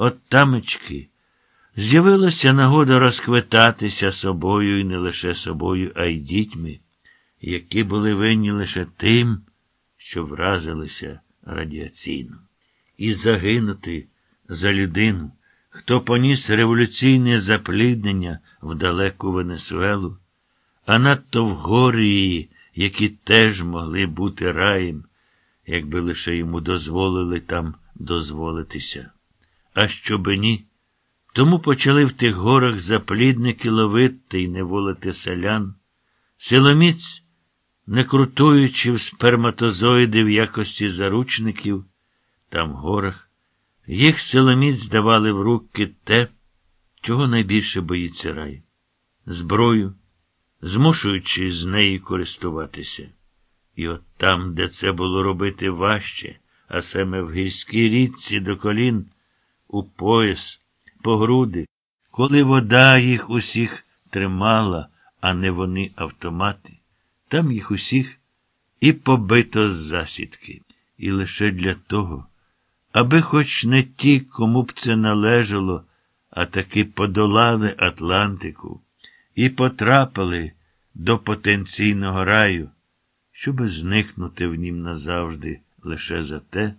от тамечки, з'явилася нагода розквитатися собою і не лише собою, а й дітьми, які були винні лише тим, що вразилися радіаційно. І загинути за людину, хто поніс революційне запліднення в далеку Венесуелу, а надто в горії, які теж могли бути раєм, якби лише йому дозволили там дозволитися. А щоби ні, тому почали в тих горах заплідники ловити й неволити селян, силоміць, не крутуючи в сперматозоїди в якості заручників, там в горах, їх силоміць здавали в руки те, чого найбільше боїться рай. Зброю, змушуючи з неї користуватися. І от там, де це було робити важче, а саме в гірській річці до колін, у пояс, по груди, коли вода їх усіх тримала, а не вони автомати, там їх усіх і побито з засідки. І лише для того, аби хоч не ті, кому б це належало, а таки подолали Атлантику і потрапили до потенційного раю, щоби зникнути в нім назавжди лише за те,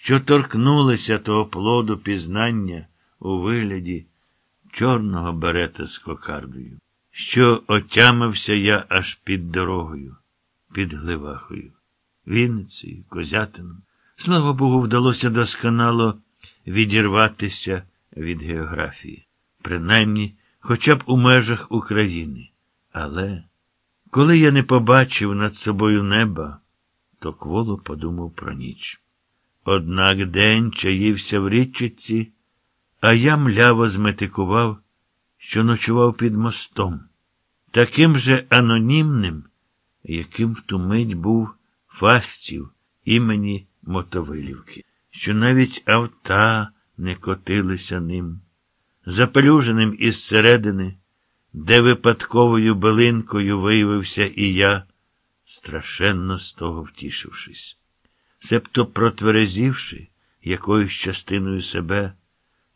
що торкнулися того плоду пізнання у вигляді чорного берета з кокардою, що отямився я аж під дорогою, під Гливахою, Вінницею, Козятином. Слава Богу, вдалося досконало відірватися від географії, принаймні, хоча б у межах України. Але коли я не побачив над собою неба, то кволо подумав про ніч. Однак день чаївся в річці, а я мляво зметикував, що ночував під мостом, таким же анонімним, яким в ту мить був фастів імені Мотовилівки, що навіть авта не котилися ним, запелюженим із середини, де випадковою билинкою виявився і я, страшенно з того втішившись. Себто протверезівши якоюсь частиною себе,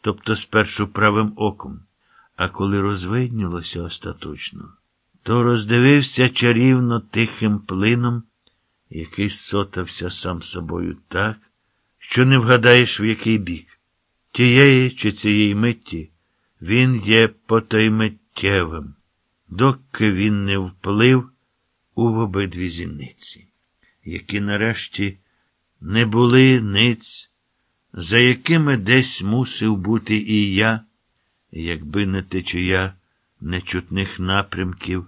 тобто спершу правим оком, а коли розвиднілося остаточно, то роздивився чарівно тихим плином, який сотався сам собою так, що не вгадаєш, в який бік. Тієї чи цієї митті він є потоймиттєвим, доки він не вплив у обидві зіниці, які нарешті не були ниць, за якими десь мусив бути і я, якби не течія нечутних напрямків,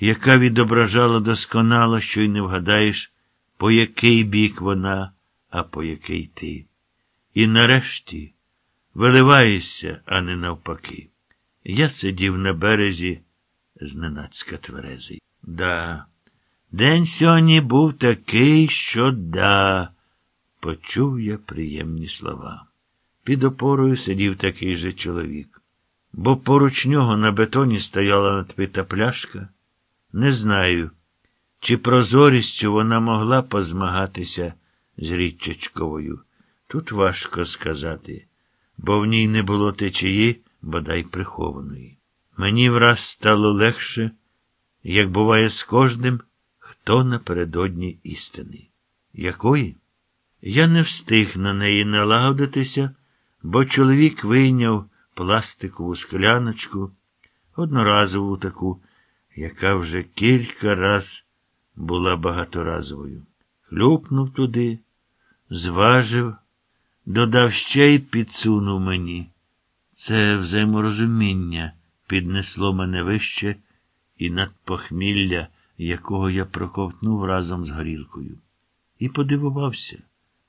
яка відображала досконало, що й не вгадаєш, по який бік вона, а по який ти. І нарешті виливаєшся, а не навпаки. Я сидів на березі, зненацька тверезий. Да, день сьогодні був такий, що да. Почув я приємні слова. Під опорою сидів такий же чоловік, бо поруч нього на бетоні стояла надпита пляшка. Не знаю, чи прозорістю вона могла позмагатися з річечковою. Тут важко сказати, бо в ній не було течії, бодай прихованої. Мені враз стало легше, як буває з кожним, хто напередодні істини. Якої? Я не встиг на неї налагодитися, бо чоловік вийняв пластикову скляночку, одноразову таку, яка вже кілька раз була багаторазовою. Хлюпнув туди, зважив, додав ще й підсунув мені. Це взаєморозуміння піднесло мене вище і над похмілля, якого я проковтнув разом з горілкою. І подивувався,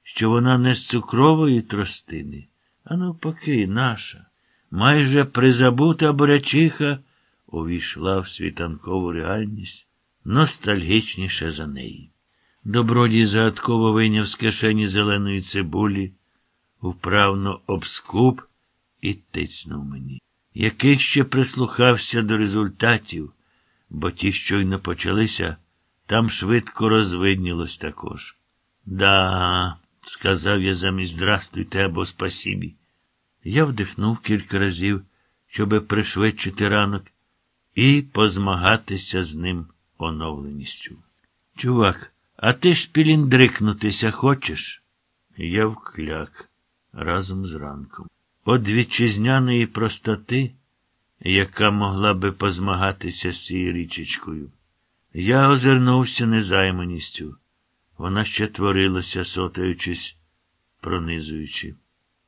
що вона не з цукрової тростини, а навпаки, наша, майже призабута борячиха увійшла в світанкову реальність ностальгічніше за неї. Добродій загадково вийняв з кишені зеленої цибулі, вправно обскуп і тицнув мені, який ще прислухався до результатів, бо ті щойно почалися, там швидко розвиднілось також. Да, сказав я замість здрастуйте або спасібі. Я вдихнув кілька разів, щоби пришвидшити ранок, і позмагатися з ним оновленістю. Чувак, а ти ж піліндрикнутися хочеш? Я вкляк разом з ранком. От вітчизняної простоти, яка могла би позмагатися з цією річечкою. Я озирнувся незайманістю. Вона ще творилася, сотаючись, пронизуючи.